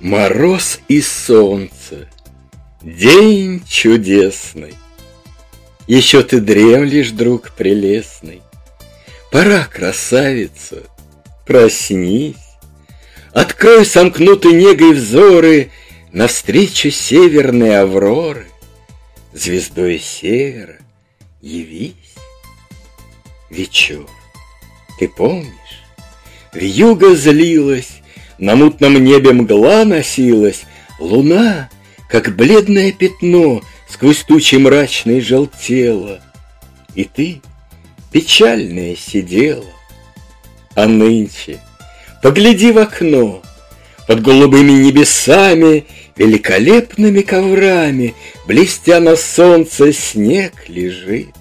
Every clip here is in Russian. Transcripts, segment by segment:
Мороз и солнце, день чудесный. Еще ты дремлешь, друг прелестный. Пора, красавица, проснись. Открой сомкнуты негой взоры Навстречу северной авроры. Звездой севера явись. Вечер, ты помнишь? Вьюга злилась, на мутном небе мгла носилась, Луна, как бледное пятно, Сквозь тучи мрачной желтела. И ты, печальная, сидела. А нынче, погляди в окно, Под голубыми небесами, Великолепными коврами, Блестя на солнце, снег лежит.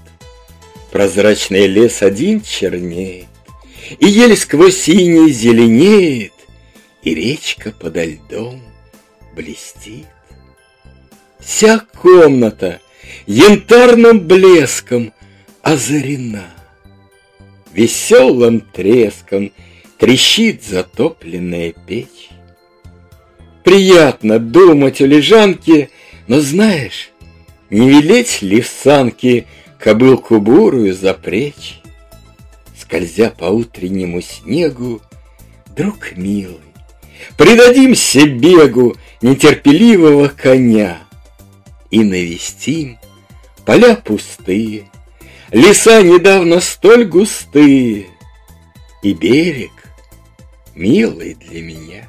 Прозрачный лес один чернеет, И ель сквозь синий зеленеет, и речка подо льдом блестит. Вся комната янтарным блеском озарена. Веселым треском трещит затопленная печь. Приятно думать о лежанке, но знаешь, не велеть ли в санке кобылку бурую запречь? Скользя по утреннему снегу, друг милый, Придадимся бегу нетерпеливого коня И навестим поля пустые, Леса недавно столь густые И берег милый для меня.